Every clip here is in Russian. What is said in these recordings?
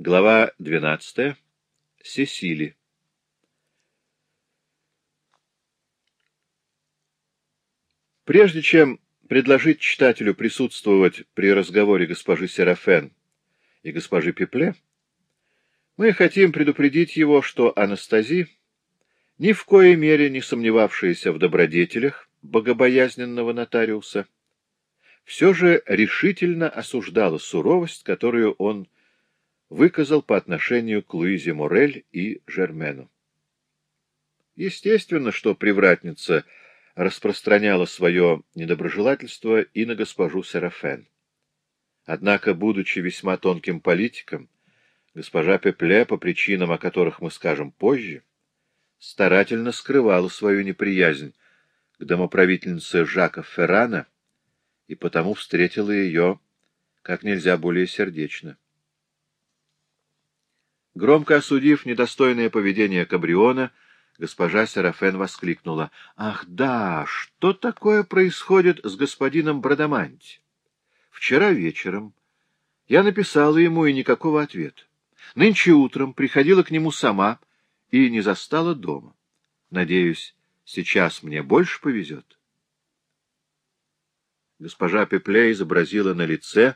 Глава 12. Сесили. Прежде чем предложить читателю присутствовать при разговоре госпожи Серафен и госпожи Пепле, мы хотим предупредить его, что Анастази, ни в коей мере не сомневавшаяся в добродетелях богобоязненного нотариуса, все же решительно осуждала суровость, которую он выказал по отношению к Луизе Морель и Жермену. Естественно, что привратница распространяла свое недоброжелательство и на госпожу Серафен. Однако, будучи весьма тонким политиком, госпожа Пепле, по причинам, о которых мы скажем позже, старательно скрывала свою неприязнь к домоправительнице Жака Феррана и потому встретила ее как нельзя более сердечно. Громко осудив недостойное поведение Кабриона, госпожа Серафен воскликнула. — Ах да, что такое происходит с господином Брадаманти? Вчера вечером я написала ему и никакого ответа. Нынче утром приходила к нему сама и не застала дома. Надеюсь, сейчас мне больше повезет. Госпожа Пепле изобразила на лице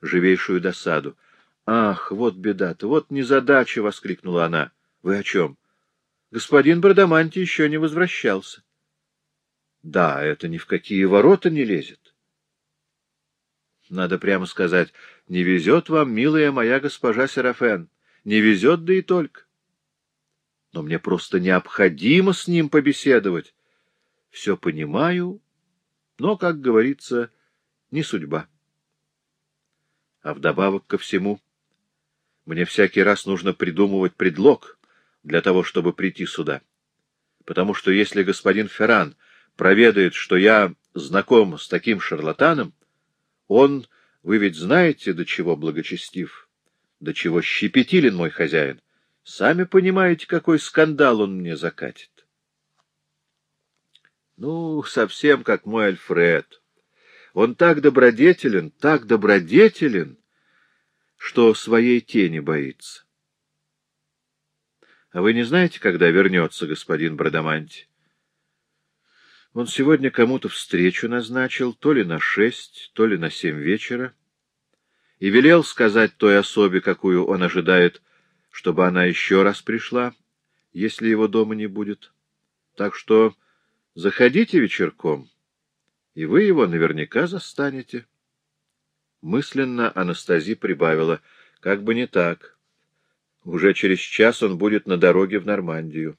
живейшую досаду. — Ах, вот беда-то, вот незадача! — воскликнула она. — Вы о чем? — Господин Брадаманти еще не возвращался. — Да, это ни в какие ворота не лезет. Надо прямо сказать, не везет вам, милая моя госпожа Серафен. Не везет, да и только. Но мне просто необходимо с ним побеседовать. Все понимаю, но, как говорится, не судьба. А вдобавок ко всему... Мне всякий раз нужно придумывать предлог для того, чтобы прийти сюда. Потому что если господин Ферран проведает, что я знаком с таким шарлатаном, он, вы ведь знаете, до чего благочестив, до чего щепетилен мой хозяин. Сами понимаете, какой скандал он мне закатит. Ну, совсем как мой Альфред. Он так добродетелен, так добродетелен, что своей тени боится. А вы не знаете, когда вернется господин Брадаманти? Он сегодня кому-то встречу назначил, то ли на шесть, то ли на семь вечера, и велел сказать той особе, какую он ожидает, чтобы она еще раз пришла, если его дома не будет. Так что заходите вечерком, и вы его наверняка застанете. Мысленно Анастази прибавила. Как бы не так. Уже через час он будет на дороге в Нормандию.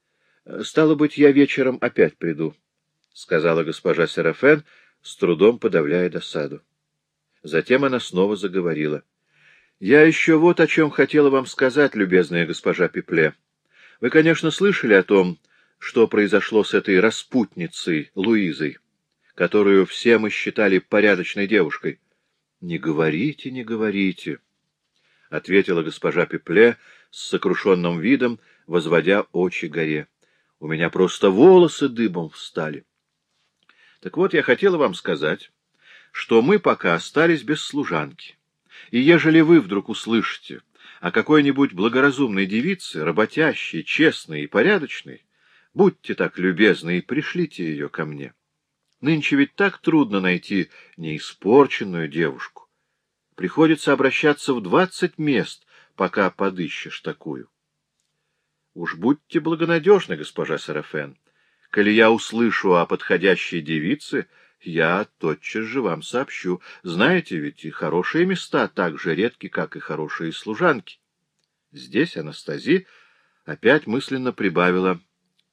— Стало быть, я вечером опять приду, — сказала госпожа Серафен, с трудом подавляя досаду. Затем она снова заговорила. — Я еще вот о чем хотела вам сказать, любезная госпожа Пепле. Вы, конечно, слышали о том, что произошло с этой распутницей Луизой, которую все мы считали порядочной девушкой. — Не говорите, не говорите, — ответила госпожа Пепле с сокрушенным видом, возводя очи горе. — У меня просто волосы дыбом встали. Так вот, я хотела вам сказать, что мы пока остались без служанки. И ежели вы вдруг услышите о какой-нибудь благоразумной девице, работящей, честной и порядочной, будьте так любезны и пришлите ее ко мне. Нынче ведь так трудно найти неиспорченную девушку. Приходится обращаться в двадцать мест, пока подыщешь такую. Уж будьте благонадежны, госпожа Сарафен. Коли я услышу о подходящей девице, я тотчас же вам сообщу. Знаете, ведь и хорошие места так же редки, как и хорошие служанки. Здесь Анастази опять мысленно прибавила.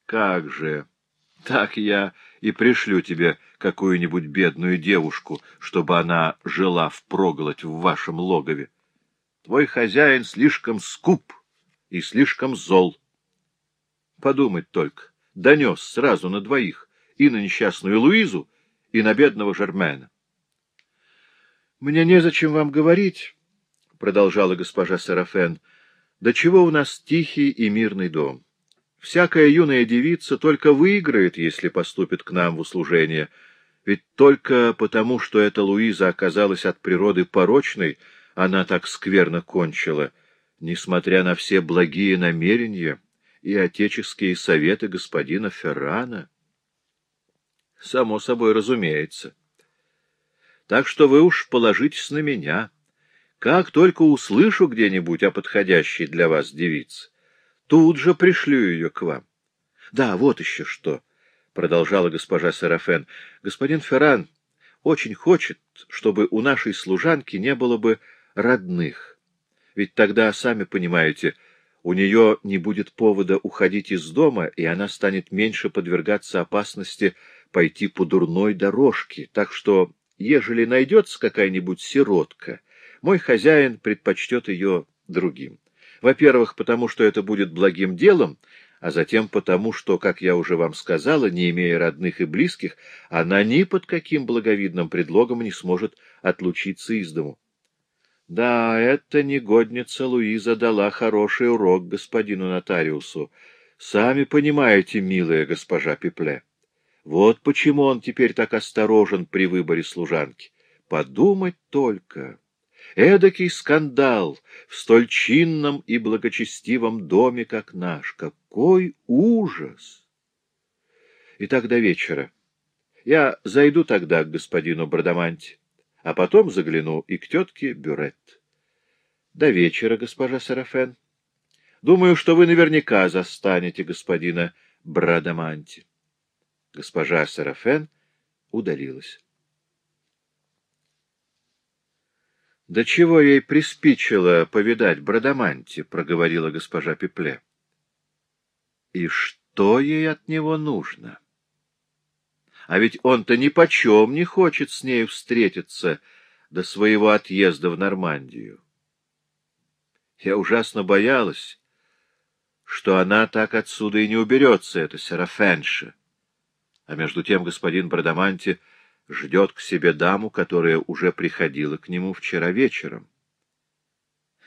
Как же... Так я и пришлю тебе какую-нибудь бедную девушку, чтобы она жила впроголодь в вашем логове. Твой хозяин слишком скуп и слишком зол. Подумать только, донес сразу на двоих, и на несчастную Луизу, и на бедного Жермена. — Мне незачем вам говорить, — продолжала госпожа Сарафен, — до чего у нас тихий и мирный дом. Всякая юная девица только выиграет, если поступит к нам в услужение, ведь только потому, что эта Луиза оказалась от природы порочной, она так скверно кончила. несмотря на все благие намерения и отеческие советы господина Феррана. Само собой разумеется. Так что вы уж положитесь на меня. Как только услышу где-нибудь о подходящей для вас девице, тут же пришлю ее к вам. Да, вот еще что, — продолжала госпожа Серафен. Господин Ферран очень хочет, чтобы у нашей служанки не было бы родных. Ведь тогда, сами понимаете, у нее не будет повода уходить из дома, и она станет меньше подвергаться опасности пойти по дурной дорожке. Так что, ежели найдется какая-нибудь сиротка, мой хозяин предпочтет ее другим. Во-первых, потому что это будет благим делом, а затем потому, что, как я уже вам сказала, не имея родных и близких, она ни под каким благовидным предлогом не сможет отлучиться из дому. Да, эта негодница Луиза дала хороший урок господину нотариусу. Сами понимаете, милая госпожа Пепле. Вот почему он теперь так осторожен при выборе служанки. Подумать только. Эдакий скандал в столь чинном и благочестивом доме, как наш. Какой ужас! И так до вечера. Я зайду тогда к господину Брадаманте, а потом загляну и к тетке Бюрет. До вечера, госпожа Сарафен. Думаю, что вы наверняка застанете господина Брадаманти. Госпожа Сарафен удалилась. — Да чего ей приспичило повидать Брадаманти, — проговорила госпожа Пепле. — И что ей от него нужно? А ведь он-то ни почем не хочет с нею встретиться до своего отъезда в Нормандию. Я ужасно боялась, что она так отсюда и не уберется, эта Серафенша. А между тем господин Брадаманти ждет к себе даму, которая уже приходила к нему вчера вечером.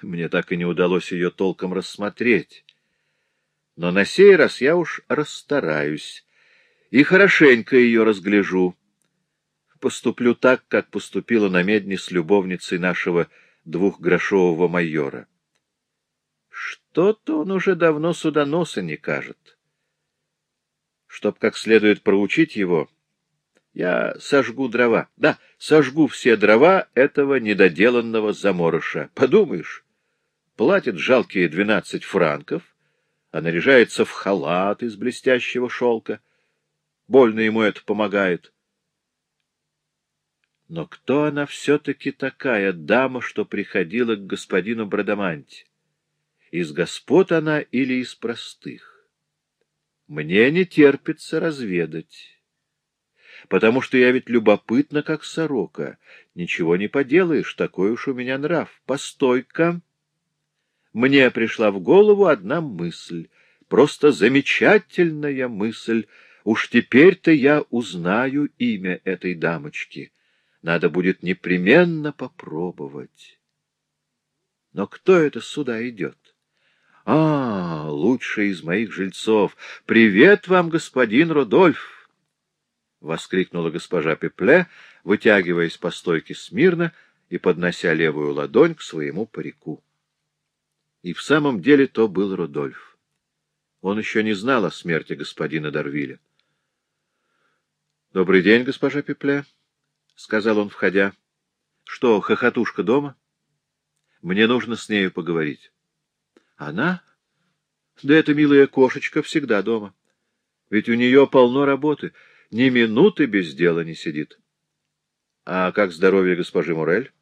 Мне так и не удалось ее толком рассмотреть. Но на сей раз я уж расстараюсь и хорошенько ее разгляжу. Поступлю так, как поступила на медне с любовницей нашего двухгрошового майора. Что-то он уже давно сюда носа не кажет. Чтоб как следует проучить его, я сожгу дрова. Да, сожгу все дрова этого недоделанного заморыша. Подумаешь, платит жалкие двенадцать франков, а наряжается в халат из блестящего шелка. Больно ему это помогает. Но кто она все-таки такая, дама, что приходила к господину Брадаманте? Из господ она или из простых? Мне не терпится разведать потому что я ведь любопытна, как сорока. Ничего не поделаешь, такой уж у меня нрав. Постой-ка. Мне пришла в голову одна мысль, просто замечательная мысль. Уж теперь-то я узнаю имя этой дамочки. Надо будет непременно попробовать. Но кто это сюда идет? А, лучший из моих жильцов. Привет вам, господин Рудольф! — воскликнула госпожа Пепле, вытягиваясь по стойке смирно и поднося левую ладонь к своему парику. И в самом деле то был Рудольф. Он еще не знал о смерти господина Дарвиля. — Добрый день, госпожа Пепле, — сказал он, входя. — Что, хохотушка дома? Мне нужно с нею поговорить. — Она? Да эта милая кошечка всегда дома. Ведь у нее полно работы — ни минуты без дела не сидит. А как здоровье госпожи Мурель?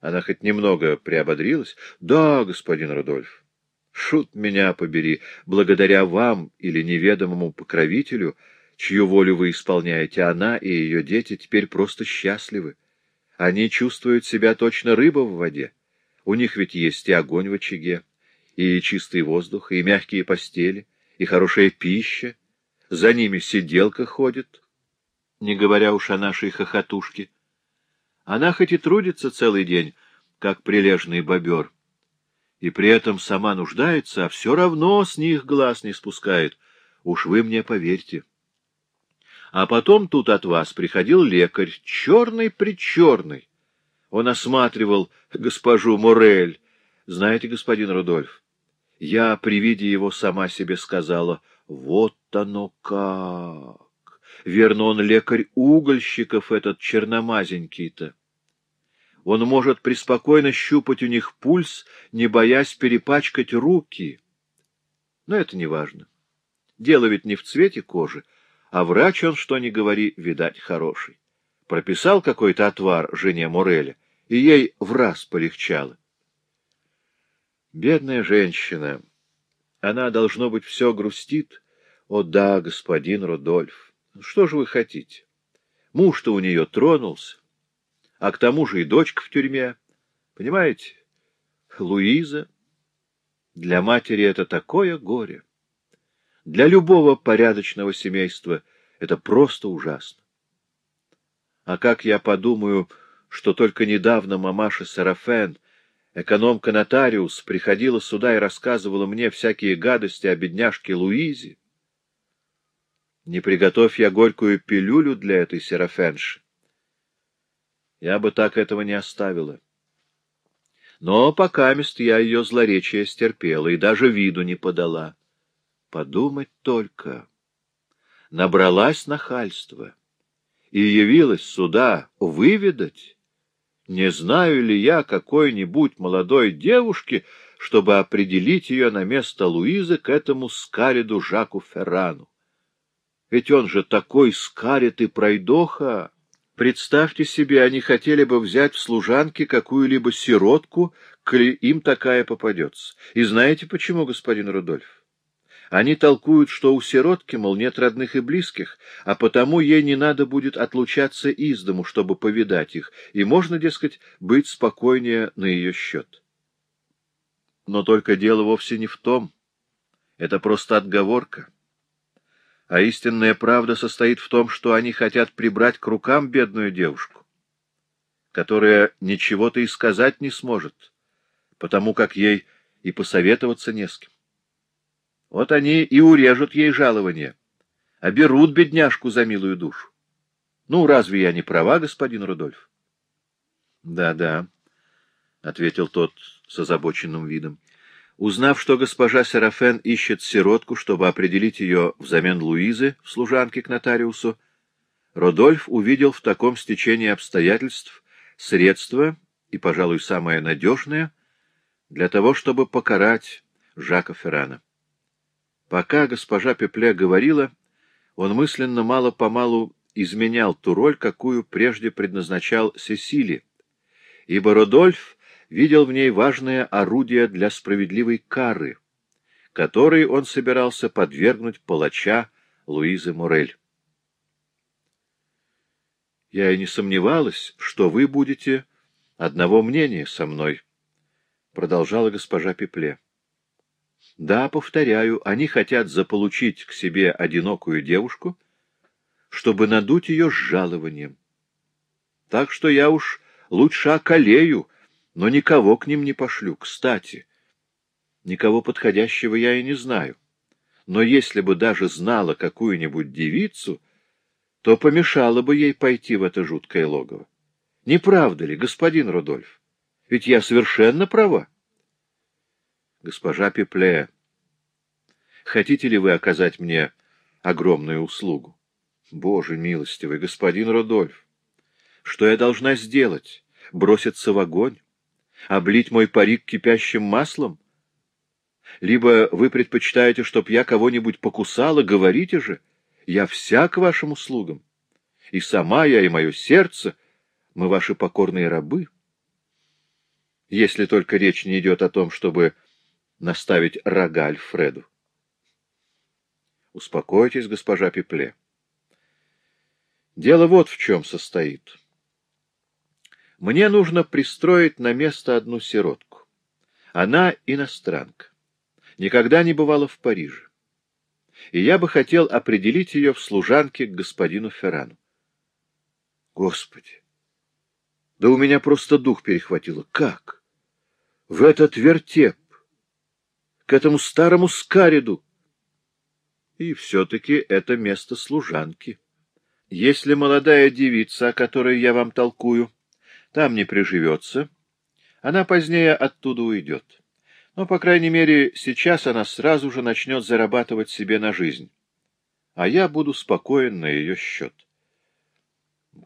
Она хоть немного приободрилась? Да, господин Рудольф. Шут меня побери, благодаря вам или неведомому покровителю, чью волю вы исполняете, она и ее дети теперь просто счастливы. Они чувствуют себя точно рыба в воде. У них ведь есть и огонь в очаге, и чистый воздух, и мягкие постели, и хорошая пища, за ними сиделка ходит, не говоря уж о нашей хохотушке. Она хоть и трудится целый день, как прилежный бобер, и при этом сама нуждается, а все равно с них глаз не спускает. Уж вы мне поверьте. А потом тут от вас приходил лекарь, черный-причерный. Он осматривал госпожу Морель, Знаете, господин Рудольф, я при виде его сама себе сказала, вот оно как! Верно, он лекарь угольщиков, этот черномазенький-то. Он может преспокойно щупать у них пульс, не боясь перепачкать руки. Но это не важно. Дело ведь не в цвете кожи, а врач он, что ни говори, видать, хороший. Прописал какой-то отвар жене Муреля, и ей в раз полегчало. Бедная женщина. Она, должно быть, все грустит. О да, господин Рудольф, что же вы хотите? Муж-то у нее тронулся, а к тому же и дочка в тюрьме. Понимаете, Луиза, для матери это такое горе. Для любого порядочного семейства это просто ужасно. А как я подумаю, что только недавно мамаша Сарафен, экономка-нотариус, приходила сюда и рассказывала мне всякие гадости о бедняжке Луизе. Не приготовь я горькую пилюлю для этой Серафенши. Я бы так этого не оставила. Но пока мест я ее злоречие стерпела и даже виду не подала. Подумать только. Набралась нахальства и явилась сюда выведать, не знаю ли я какой-нибудь молодой девушки, чтобы определить ее на место Луизы к этому Скариду Жаку Феррану. Ведь он же такой Скарид и пройдоха. Представьте себе, они хотели бы взять в служанки какую-либо сиротку, коли им такая попадется. И знаете почему, господин Рудольф? Они толкуют, что у сиротки, мол, нет родных и близких, а потому ей не надо будет отлучаться из дому, чтобы повидать их, и можно, дескать, быть спокойнее на ее счет. Но только дело вовсе не в том. Это просто отговорка. А истинная правда состоит в том, что они хотят прибрать к рукам бедную девушку, которая ничего-то и сказать не сможет, потому как ей и посоветоваться не с кем. Вот они и урежут ей жалование, а берут бедняжку за милую душу. Ну, разве я не права, господин Рудольф? Да, — Да-да, — ответил тот с озабоченным видом. Узнав, что госпожа Серафен ищет сиротку, чтобы определить ее взамен Луизы в служанке к нотариусу, Родольф увидел в таком стечении обстоятельств средство, и, пожалуй, самое надежное, для того, чтобы покарать Жака Феррана. Пока госпожа Пепле говорила, он мысленно мало-помалу изменял ту роль, какую прежде предназначал Сесили, ибо Родольф видел в ней важное орудие для справедливой кары, которой он собирался подвергнуть палача Луизы Морель. «Я и не сомневалась, что вы будете одного мнения со мной», — продолжала госпожа Пепле. Да, повторяю, они хотят заполучить к себе одинокую девушку, чтобы надуть ее с жалованием. Так что я уж лучше околею, но никого к ним не пошлю. Кстати, никого подходящего я и не знаю. Но если бы даже знала какую-нибудь девицу, то помешало бы ей пойти в это жуткое логово. Не правда ли, господин Рудольф? Ведь я совершенно права. Госпожа Пепле, хотите ли вы оказать мне огромную услугу? Боже милостивый, господин Рудольф, что я должна сделать? Броситься в огонь? Облить мой парик кипящим маслом? Либо вы предпочитаете, чтоб я кого-нибудь покусала? Говорите же, я вся к вашим услугам. И сама я, и мое сердце, мы ваши покорные рабы. Если только речь не идет о том, чтобы наставить рога Альфреду. Успокойтесь, госпожа Пепле. Дело вот в чем состоит. Мне нужно пристроить на место одну сиротку. Она иностранка, никогда не бывала в Париже. И я бы хотел определить ее в служанке к господину Феррану. Господи! Да у меня просто дух перехватило. Как? В этот вертеп! К этому старому Скариду. И все-таки это место служанки. Если молодая девица, о которой я вам толкую, там не приживется, Она позднее оттуда уйдет. Но, по крайней мере, сейчас она сразу же начнет зарабатывать себе на жизнь. А я буду спокоен на ее счет.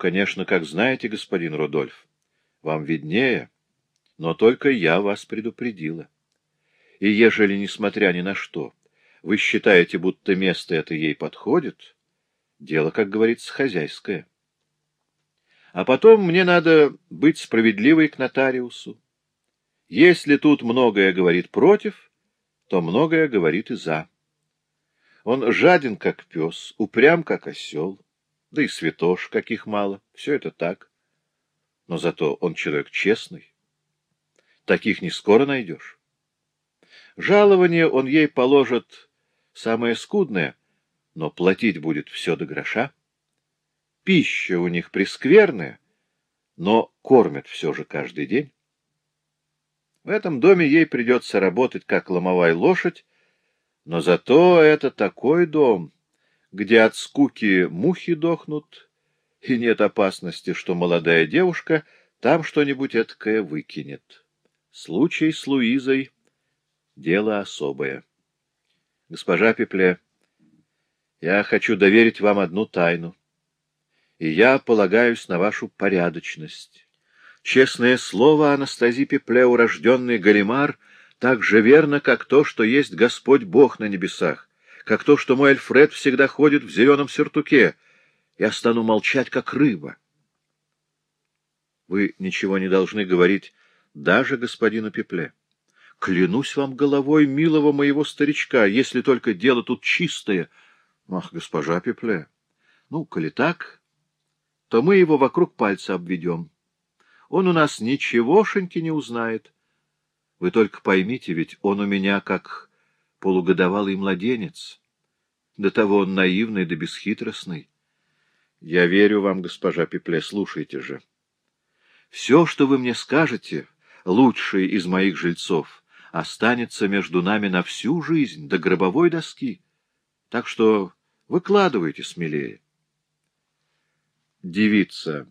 Конечно, как знаете, господин Рудольф, вам виднее, но только я вас предупредила. И ежели, несмотря ни на что, вы считаете, будто место это ей подходит, дело, как говорится, хозяйское. А потом мне надо быть справедливой к нотариусу. Если тут многое говорит против, то многое говорит и за. Он жаден, как пес, упрям, как осел, да и святош, каких мало, все это так. Но зато он человек честный. Таких не скоро найдешь. Жалование он ей положит самое скудное, но платить будет все до гроша. Пища у них прескверная, но кормят все же каждый день. В этом доме ей придется работать, как ломовая лошадь, но зато это такой дом, где от скуки мухи дохнут, и нет опасности, что молодая девушка там что-нибудь эткое выкинет. Случай с Луизой — дело особое. Госпожа Пепле, я хочу доверить вам одну тайну, и я полагаюсь на вашу порядочность. Честное слово, Анастази Пепле, урожденный Галимар, так же верно, как то, что есть Господь Бог на небесах, как то, что мой Альфред всегда ходит в зеленом сюртуке. Я стану молчать, как рыба. Вы ничего не должны говорить даже господину Пепле. Клянусь вам головой милого моего старичка, если только дело тут чистое. Ах, госпожа Пепле, ну, коли так, то мы его вокруг пальца обведем. Он у нас ничегошеньки не узнает. Вы только поймите, ведь он у меня как полугодовалый младенец. До того он наивный да бесхитростный. Я верю вам, госпожа Пепле, слушайте же. Все, что вы мне скажете, лучший из моих жильцов, останется между нами на всю жизнь, до гробовой доски. Так что выкладывайте смелее. Девица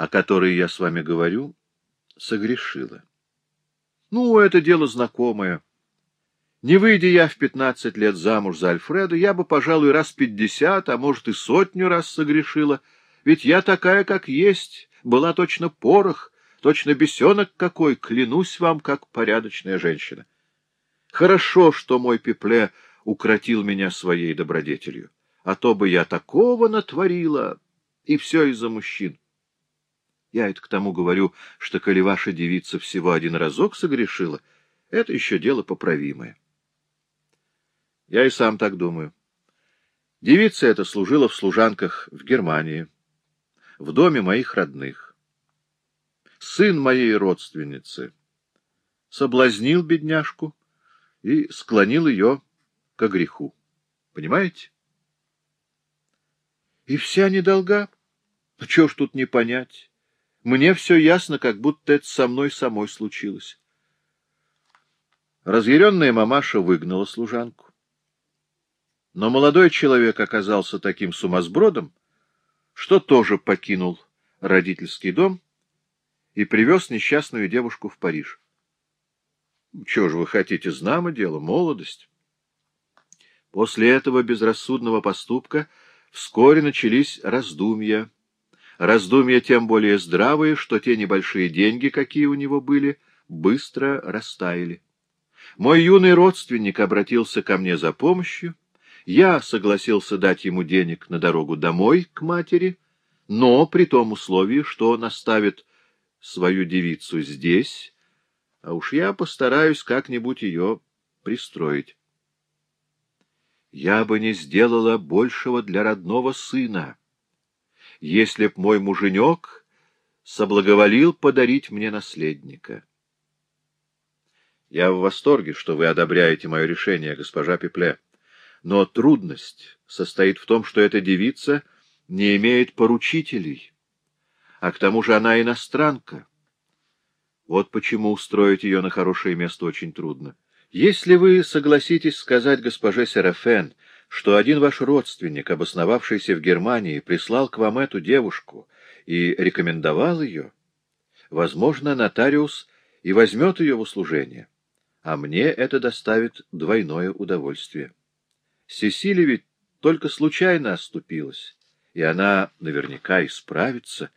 о которой я с вами говорю, согрешила. Ну, это дело знакомое. Не выйдя я в пятнадцать лет замуж за Альфреда, я бы, пожалуй, раз пятьдесят, а может и сотню раз согрешила. Ведь я такая, как есть, была точно порох, точно бесенок какой, клянусь вам, как порядочная женщина. Хорошо, что мой пепле укротил меня своей добродетелью, а то бы я такого натворила, и все из-за мужчин. Я это к тому говорю, что коли ваша девица всего один разок согрешила, это еще дело поправимое. Я и сам так думаю. Девица эта служила в служанках в Германии, в доме моих родных. Сын моей родственницы соблазнил бедняжку и склонил ее к греху. Понимаете? И вся недолга. Ну, чего ж тут не понять? Мне все ясно, как будто это со мной самой случилось. Разъяренная мамаша выгнала служанку. Но молодой человек оказался таким сумасбродом, что тоже покинул родительский дом и привез несчастную девушку в Париж. Чего же вы хотите, знамо дело, молодость? После этого безрассудного поступка вскоре начались раздумья, Раздумья тем более здравые, что те небольшие деньги, какие у него были, быстро растаяли. Мой юный родственник обратился ко мне за помощью. Я согласился дать ему денег на дорогу домой к матери, но при том условии, что он оставит свою девицу здесь, а уж я постараюсь как-нибудь ее пристроить. Я бы не сделала большего для родного сына если б мой муженек соблаговолил подарить мне наследника. Я в восторге, что вы одобряете мое решение, госпожа Пепле. Но трудность состоит в том, что эта девица не имеет поручителей, а к тому же она иностранка. Вот почему устроить ее на хорошее место очень трудно. Если вы согласитесь сказать госпоже Серафен, что один ваш родственник, обосновавшийся в Германии, прислал к вам эту девушку и рекомендовал ее, возможно, нотариус и возьмет ее в услужение, а мне это доставит двойное удовольствие. Сесилия ведь только случайно оступилась, и она наверняка исправится,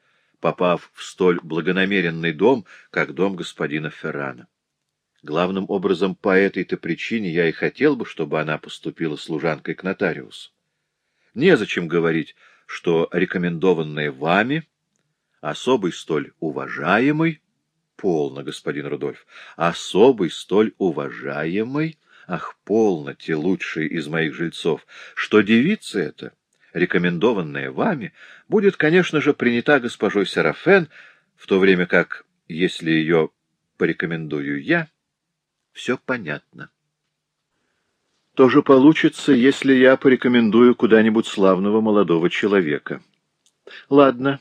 попав в столь благонамеренный дом, как дом господина Феррана. Главным образом по этой-то причине я и хотел бы, чтобы она поступила служанкой к нотариусу. Незачем говорить, что рекомендованная вами, особый столь уважаемый, полно, господин Рудольф, особый столь уважаемый, ах, полно, те лучшие из моих жильцов, что девица эта, рекомендованная вами, будет, конечно же, принята госпожой Серафен, в то время как, если ее порекомендую я, все понятно. То же получится, если я порекомендую куда-нибудь славного молодого человека. Ладно,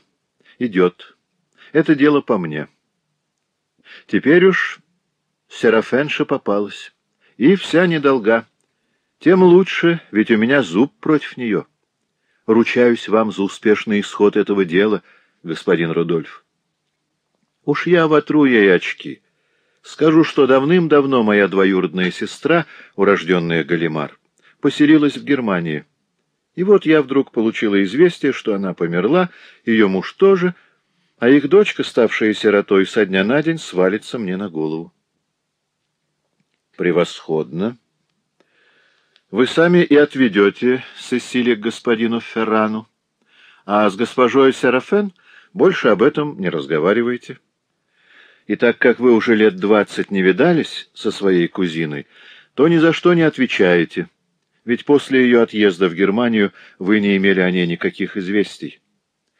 идет. Это дело по мне. Теперь уж Серафенша попалась. И вся недолга. Тем лучше, ведь у меня зуб против нее. Ручаюсь вам за успешный исход этого дела, господин Рудольф. Уж я вотру ей очки. Скажу, что давным-давно моя двоюродная сестра, урожденная Галимар, поселилась в Германии. И вот я вдруг получила известие, что она померла, ее муж тоже, а их дочка, ставшая сиротой, со дня на день свалится мне на голову. Превосходно. Вы сами и отведете Сесили к господину Феррану, а с госпожой Серафен больше об этом не разговаривайте. И так как вы уже лет двадцать не видались со своей кузиной, то ни за что не отвечаете, ведь после ее отъезда в Германию вы не имели о ней никаких известий.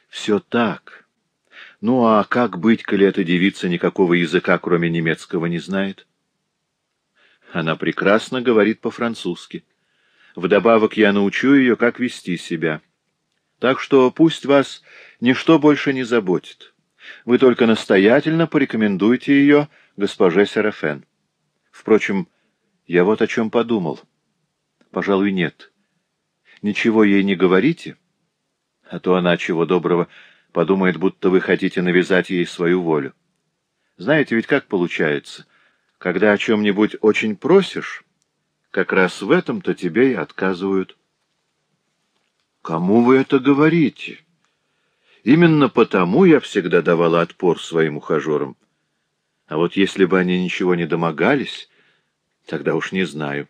Все так. Ну а как быть, коли эта девица никакого языка, кроме немецкого, не знает? Она прекрасно говорит по-французски. Вдобавок я научу ее, как вести себя. Так что пусть вас ничто больше не заботит. Вы только настоятельно порекомендуйте ее госпоже Серафен. Впрочем, я вот о чем подумал. Пожалуй, нет. Ничего ей не говорите, а то она, чего доброго, подумает, будто вы хотите навязать ей свою волю. Знаете, ведь как получается? Когда о чем-нибудь очень просишь, как раз в этом-то тебе и отказывают. Кому вы это говорите? Именно потому я всегда давала отпор своим ухажерам. А вот если бы они ничего не домогались, тогда уж не знаю.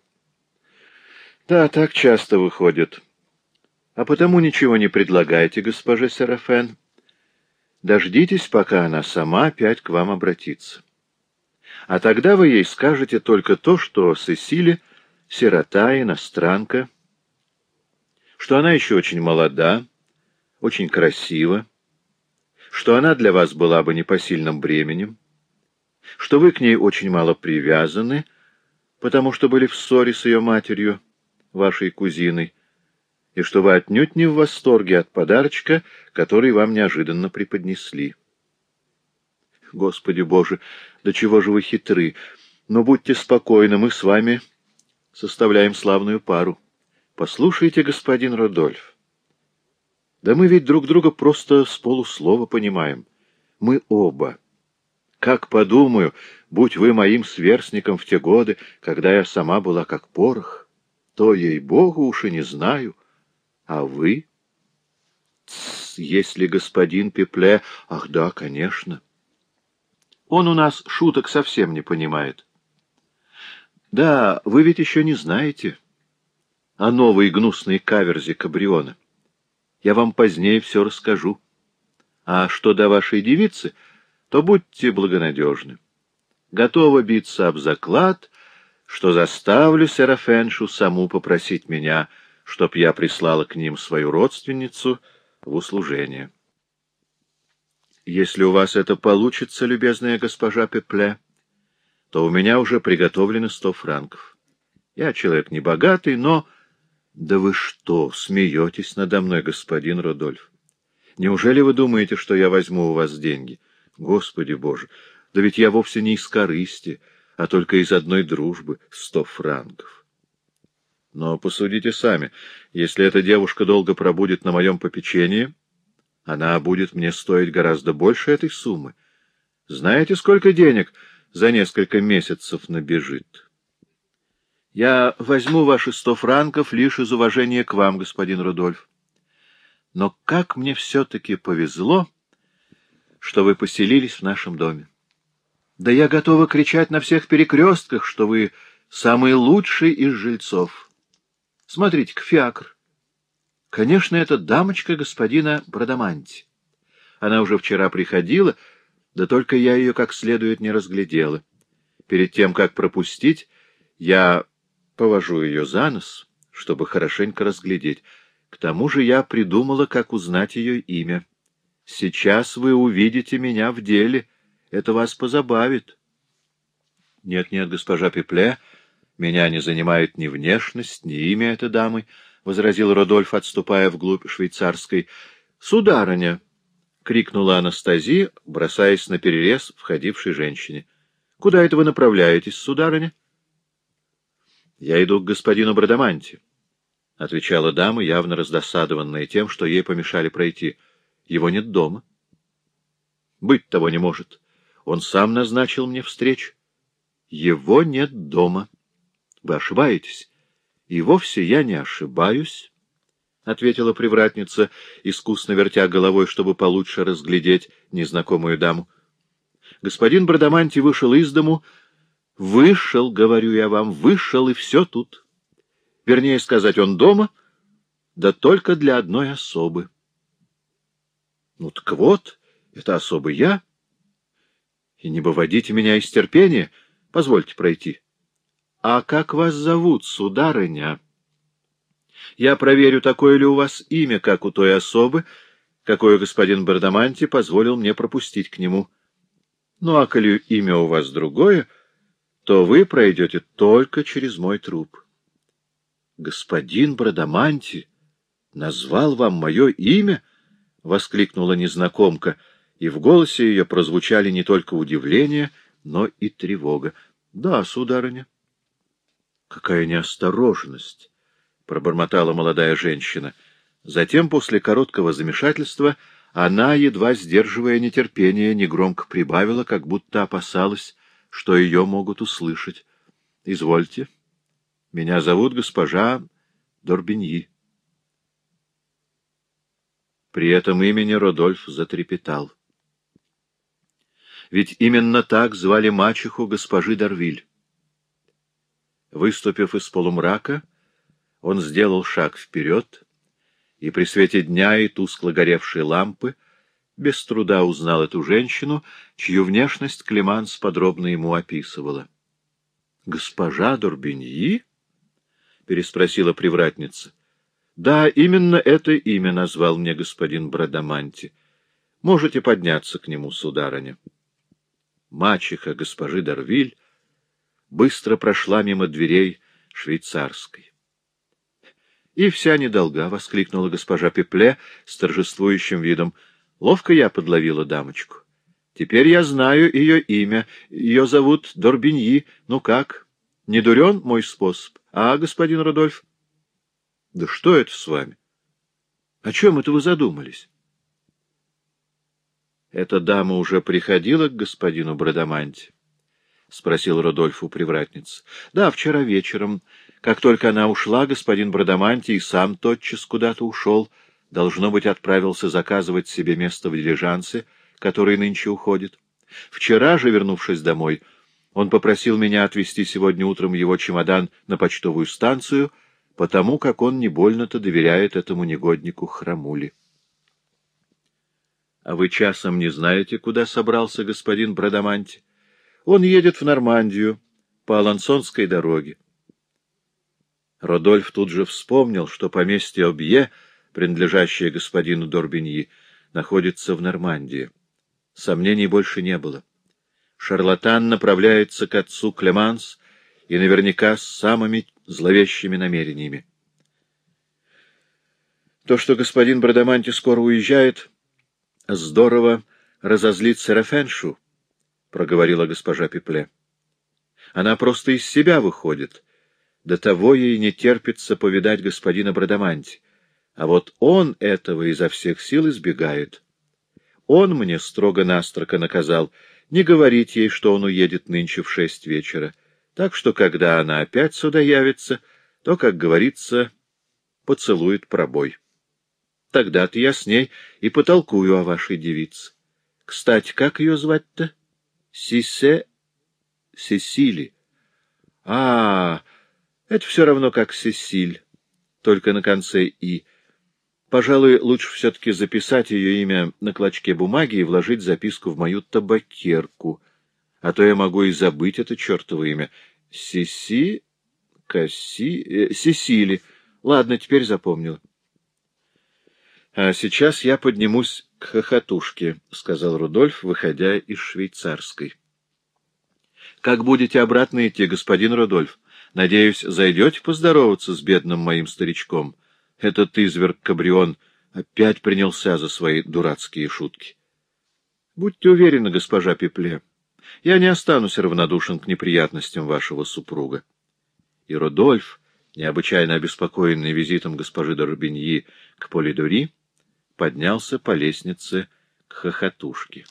Да, так часто выходит. А потому ничего не предлагайте, госпоже Серафен. Дождитесь, пока она сама опять к вам обратится. А тогда вы ей скажете только то, что Сесили — сирота, иностранка, что она еще очень молода, очень красива, что она для вас была бы непосильным бременем, что вы к ней очень мало привязаны, потому что были в ссоре с ее матерью, вашей кузиной, и что вы отнюдь не в восторге от подарочка, который вам неожиданно преподнесли. Господи Боже, до чего же вы хитры! Но будьте спокойны, мы с вами составляем славную пару. Послушайте, господин Родольф, да мы ведь друг друга просто с полуслова понимаем. Мы оба. Как подумаю, будь вы моим сверстником в те годы, когда я сама была как порох, то, ей-богу, уж и не знаю. А вы? Тс, если господин Пепле... Ах да, конечно. Он у нас шуток совсем не понимает. Да, вы ведь еще не знаете о новой гнусной каверзе Кабриона. Я вам позднее все расскажу. А что до вашей девицы, то будьте благонадежны. Готова биться об заклад, что заставлю Серафеншу саму попросить меня, чтоб я прислала к ним свою родственницу в услужение. Если у вас это получится, любезная госпожа Пепле, то у меня уже приготовлено сто франков. Я человек небогатый, но да вы что, смеетесь надо мной, господин Родольф? Неужели вы думаете, что я возьму у вас деньги? Господи Боже, да ведь я вовсе не из корысти, а только из одной дружбы — сто франков. Но посудите сами, если эта девушка долго пробудет на моем попечении, она будет мне стоить гораздо больше этой суммы. Знаете, сколько денег за несколько месяцев набежит? Я возьму ваши сто франков лишь из уважения к вам, господин Рудольф. Но как мне все-таки повезло, что вы поселились в нашем доме. Да я готова кричать на всех перекрестках, что вы самый лучший из жильцов. Смотрите-ка, фиакр. Конечно, это дамочка господина Брадаманти. Она уже вчера приходила, да только я ее как следует не разглядела. Перед тем, как пропустить, я повожу ее за нос, чтобы хорошенько разглядеть. К тому же я придумала, как узнать ее имя. Сейчас вы увидите меня в деле. Это вас позабавит. Нет-нет, госпожа Пепле, меня не занимает ни внешность, ни имя этой дамы, — возразил Родольф, отступая вглубь швейцарской. — Сударыня! — крикнула Анастазия, бросаясь на перерез входившей женщине. — Куда это вы направляетесь, сударыня? — Я иду к господину Брадаманте, — отвечала дама, явно раздосадованная тем, что ей помешали пройти. — Его нет дома. — Быть того не может. Он сам назначил мне встречу. — Его нет дома. Вы ошибаетесь. И вовсе я не ошибаюсь, — ответила привратница, искусно вертя головой, чтобы получше разглядеть незнакомую даму. Господин Брадаманти вышел из дому. Вышел, говорю я вам, вышел, и все тут. Вернее сказать, он дома, да только для одной особы. Ну так вот, это особо я. И не выводите меня из терпения, позвольте пройти. А как вас зовут, сударыня? Я проверю, такое ли у вас имя, как у той особы, какое господин Бардаманти позволил мне пропустить к нему. Ну, а коли имя у вас другое, то вы пройдете только через мой труп. Господин Брадаманти назвал вам мое имя? — воскликнула незнакомка, и в голосе ее прозвучали не только удивление, но и тревога. — Да, сударыня. — Какая неосторожность! — пробормотала молодая женщина. Затем, после короткого замешательства, она, едва сдерживая нетерпение, негромко прибавила, как будто опасалась, что ее могут услышать. — Извольте. Меня зовут госпожа Дорбиньи. При этом имени Родольф затрепетал. Ведь именно так звали мачеху госпожи Дарвиль. Выступив из полумрака, он сделал шаг вперед, и при свете дня и тускло горевшей лампы без труда узнал эту женщину, чью внешность Клеманс подробно ему описывала. — Госпожа Дурбиньи? — переспросила привратница. — Да, именно это имя назвал мне господин Брадаманти. Можете подняться к нему, сударыня. Мачеха госпожи Дарвиль быстро прошла мимо дверей швейцарской. — И вся недолга! — воскликнула госпожа Пепле с торжествующим видом. — Ловко я подловила дамочку. Теперь я знаю ее имя. Ее зовут Дорбиньи. Ну как? Не дурен мой способ? А, господин Рудольф? — Да что это с вами? О чем это вы задумались? — Эта дама уже приходила к господину Брадаманте? — спросил Рудольф у привратницы. — Да, вчера вечером. Как только она ушла, господин Брадаманти и сам тотчас куда-то ушел. Должно быть, отправился заказывать себе место в дилижансе, который нынче уходит. Вчера же, вернувшись домой, он попросил меня отвезти сегодня утром его чемодан на почтовую станцию, потому как он не больно-то доверяет этому негоднику Храмули. — А вы часом не знаете, куда собрался господин Брадаманти? Он едет в Нормандию по Алансонской дороге. Родольф тут же вспомнил, что поместье Обье, принадлежащее господину Дорбиньи, находится в Нормандии. Сомнений больше не было. Шарлатан направляется к отцу Клеманс и наверняка с самыми зловещими намерениями. То, что господин Брадаманти скоро уезжает, здорово разозлит Серафеншу, — проговорила госпожа Пепле. Она просто из себя выходит — до того ей не терпится повидать господина Брадаманти. А вот он этого изо всех сил избегает. Он мне строго-настрого наказал не говорить ей, что он уедет нынче в шесть вечера. Так что, когда она опять сюда явится, то, как говорится, поцелует пробой. Тогда-то я с ней и потолкую о вашей девице. Кстати, как ее звать-то? Сисе... Сесили. А, это все равно как Сесиль, только на конце «и». Пожалуй, лучше все-таки записать ее имя на клочке бумаги и вложить записку в мою табакерку, а то я могу и забыть это чертово имя. Сиси... Касси... Э, Сесили. Ладно, теперь запомнил. — А сейчас я поднимусь к хохотушке, — сказал Рудольф, выходя из швейцарской. — Как будете обратно идти, господин Рудольф? Надеюсь, зайдете поздороваться с бедным моим старичком? Этот изверг Кабрион опять принялся за свои дурацкие шутки. — Будьте уверены, госпожа Пепле, я не останусь равнодушен к неприятностям вашего супруга. И Рудольф, необычайно обеспокоенный визитом госпожи Дорбиньи к Полидори, поднялся по лестнице к хохотушке.